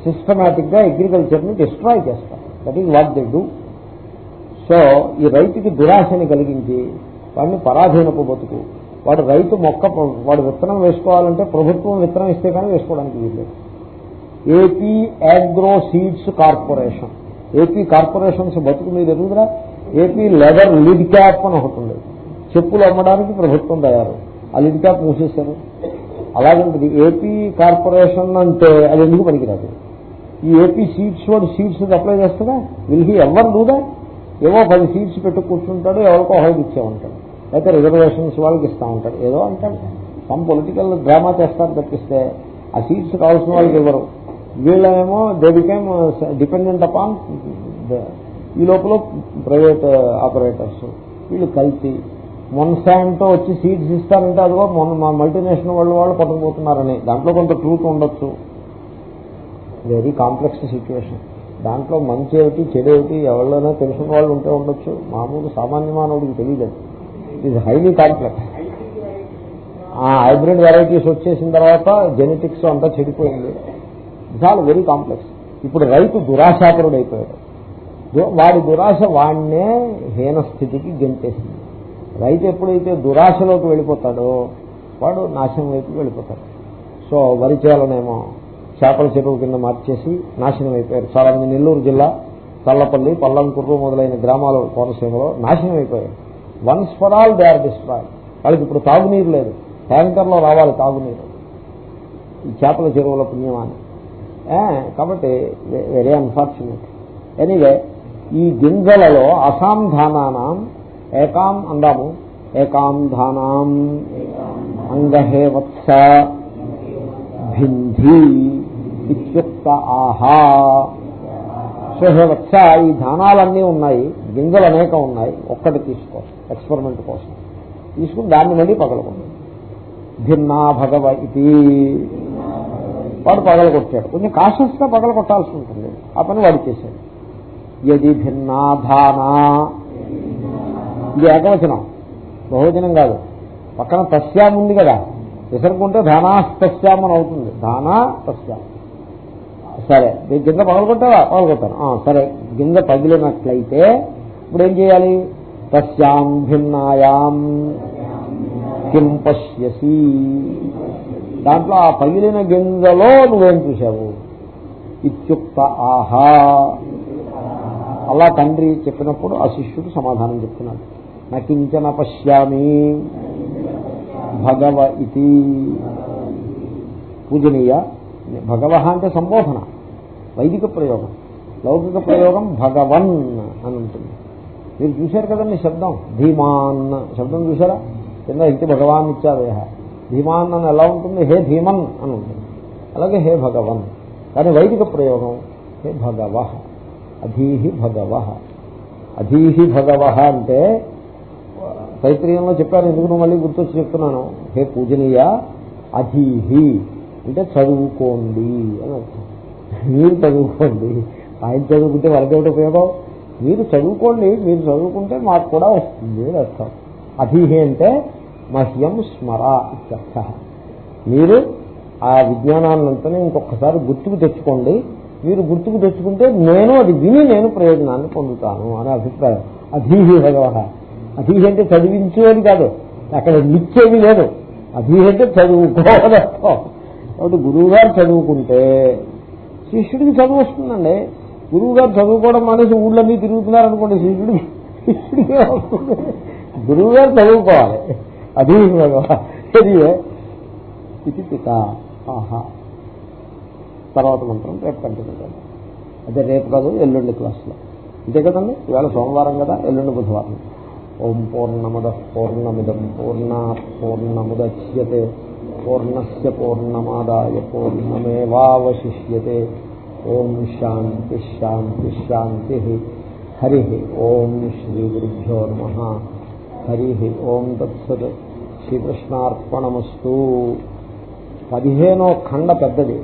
సిస్టమేటిక్గా అగ్రికల్చర్ని డిస్ట్రాయ్ చేస్తారు. That is what they do so ఈ రైతుకి దురాశని కలిగించి వాడిని పరాధీనపు బతుకు. వాడు రైతు మొక్క వాడు విత్తనం వేసుకోవాలంటే ప్రభుత్వం విత్తనం ఇస్తే కానీ వేసుకోవడానికి వీల్లేదు. AP agro seeds corporation AP corporations బతుకు మీరు ఎరుగుదరా ఏపీ లెదర్ లిడ్ క్యాప్ అని ఒకటి ఉండేది. చెప్పులు అమ్మడానికి ప్రభుత్వం తయారు. ఆ మూసేశారు. అలాగంటది ఏపీ కార్పొరేషన్ అంటే అది ఎందుకు పనికిరాదు? ఈ ఏపీ సీట్స్ వాడు సీట్స్ అప్లై చేస్తుందా విల్ హీ ఎవరు దూదా ఏవో పది సీట్స్ పెట్టు కూర్చుంటాడు ఎవరికో ఇచ్చే ఉంటాడు అయితే రిజర్వేషన్స్ వాళ్ళకి ఇస్తా ఉంటాడు. ఏదో అంటాడు. సమ్ పొలిటికల్ డ్రామా చేస్తారు తప్పిస్తే ఆ సీట్స్ కావాల్సిన వాళ్ళకి ఇవ్వరు. వీళ్ళేమో దే బికేమ్ డిపెండెంట్ అపాన్ ఈ లోపల ప్రైవేట్ ఆపరేటర్స్ uh, వీళ్ళు కలిసి మొన్సాంటో వచ్చి సీడ్స్ ఇస్తారంటే అదిగో మొన్న మా మల్టీనేషనల్ వాళ్ళు వాళ్ళు పట్టుకుపోతున్నారని దాంట్లో కొంత ట్రూత్ ఉండొచ్చు. Very complex situation. దాంట్లో మంచి ఏమిటి చెడు ఏమిటి ఎవరిలోనో తెలిసిన వాళ్ళు ఉంటే ఉండొచ్చు. మామూలు సామాన్య మానవుడికి తెలియదు ఇది హైలీ కాంప్లెక్స్. హైబ్రిడ్ వెరైటీస్ వచ్చేసిన తర్వాత జెనెటిక్స్ అంతా చెడిపోయింది. చాలా వెరీ కాంప్లెక్స్. ఇప్పుడు రైతు దురాశాపరుడు అయిపోయాడు వాడి దురాశ వాడినే హీన స్థితికి గెంటేసింది. రైతు ఎప్పుడైతే దురాశలోకి వెళ్ళిపోతాడో వాడు నాశనం వైపు వెళ్ళిపోతాడు. సో వరి చేయాలనేమో చేపల చెరువు కింద మార్చేసి నాశనం అయిపోయారు. చాలా మంది నెల్లూరు జిల్లా చల్లపల్లి పల్లంకుర్రు మొదలైన గ్రామాల కోనసీమలో నాశనం అయిపోయారు once for all they are destroy వాళ్ళకి ఇప్పుడు తాగునీరు లేదు. ట్యాంకర్లో రావాలి తాగునీరు. ఈ చేపల చెరువుల పుణ్యమాని. కాబట్టి వెరీ అన్ఫార్చునేట్. ఎనీవే ఈ గింజలలో అసాంధానానం ఏకాం అందాము. ఏకాం ధానాం. అంగహే వత్స భింధి ఇత్యుక్త ఆహా. సో హే వత్స ఈ ధానాలన్నీ ఉన్నాయి. గింజలు అనేక ఉన్నాయి. ఒక్కటి తీసుకో ఎక్స్పెరిమెంట్ కోసం. తీసుకుని దాన్ని మళ్ళీ పగలకుండా భిన్నా భగవ ఇది వాడు పగలగొట్టాడు. కొంచెం కాషస్గా పగలగొట్టాల్సి ఉంటుంది. ఆ పని వాడు చేశాడు. భిన్నా భిన్నాధానా ఇది ఏకవచనం. బహువచనం కాదు. పక్కన తస్యాం ఉంది కదా. విసరుకుంటే ధానాస్తస్యామని అవుతుంది. ధానా తస్యాం సరే గింజ పగలగొట్టావా? పగలగొట్టాను. సరే. గింజ పగిలినట్లయితే ఇప్పుడు ఏం చేయాలి? తస్యాం భిన్నాయాం కిం పశ్యసి. దాంట్లో ఆ పగిలిన గింజలో నువ్వేం చూశావు? ఇత్యుక్త ఆహా. అలా తండ్రి చెప్పినప్పుడు ఆ శిష్యుడు సమాధానం చెప్తున్నాడు. నకించన పశ్యామి భగవ ఇది పూజనీయ భగవ అంటే సంబోధన వైదిక ప్రయోగం లౌకిక ప్రయోగం భగవన్ అని ఉంటుంది. మీరు చూశారు కదండి శబ్దం? ధీమాన్ శబ్దం చూసారా కింద ఇంటి భగవాన్ ఇచ్చారు ధీమాన్ అని ఎలా ఉంటుంది? హే ధీమన్ అని ఉంటుంది. అలాగే హే భగవన్. కానీ వైదిక ప్రయోగం హే భగవ అధీహి భగవ అధీహి భగవ అంటే తైత్రీయంలో చెప్పారు ఎందుకు మళ్ళీ గుర్తొచ్చి చెప్తున్నాను? హే పూజనీయ అధీహి. అంటే చదువుకోండి అని అర్థం. మీరు చదువుకోండి. ఆయన చదువుకుంటే వాళ్ళకేమిటి ఉపయోగం? మీరు చదువుకోండి మీరు చదువుకుంటే మాకు కూడా వస్తుంది అని అర్థం. అధీహి అంటే మహ్యం స్మర ఇత్యర్థ. మీరు ఆ విజ్ఞానాన్నంతా ఇంకొకసారి గుర్తుకు తెచ్చుకోండి. మీరు గుర్తుకు తెచ్చుకుంటే నేను అది విని నేను ప్రయోజనాన్ని పొందుతాను అనే అభిప్రాయం. అధీహి భగవ అధీహి అంటే చదివించు అని కాదు. అక్కడ నిచ్చేది లేదు. అధీహి అంటే చదువుకోవాలి కాబట్టి గురువు గారు చదువుకుంటే శిష్యుడికి చదువు వస్తుందండి. గురువు గారు చదువుకోవడం అనేసి ఊళ్ళన్నీ తిరుగుతున్నారనుకోండి శిష్యుడికి శిష్యుడికి వస్తుంది గురువు గారు చదువుకోవాలి. అది ఇది పిత ఆహా. తర్వాత మంత్రం రేపు కంటిన్యూ చేద్దాం. అదే రేపు కాదు ఎల్లుండి క్లాస్లో. అంతే కదండి? ఇవాళ సోమవారం కదా ఎల్లుండి బుధవారం. ఓం పూర్ణమద పూర్ణమిదం పూర్ణా పూర్ణముద్య పూర్ణస్ పూర్ణమాదాయ పూర్ణమేవాశిష్యే ఓం శాంతి శాంతి శాంతి. హరి ఓం శ్రీ గురుభ్యో నమ. హరి ఓం తత్సత్. శ్రీకృష్ణార్పణమస్తు. పదిహేనో ఖండ పెద్దది.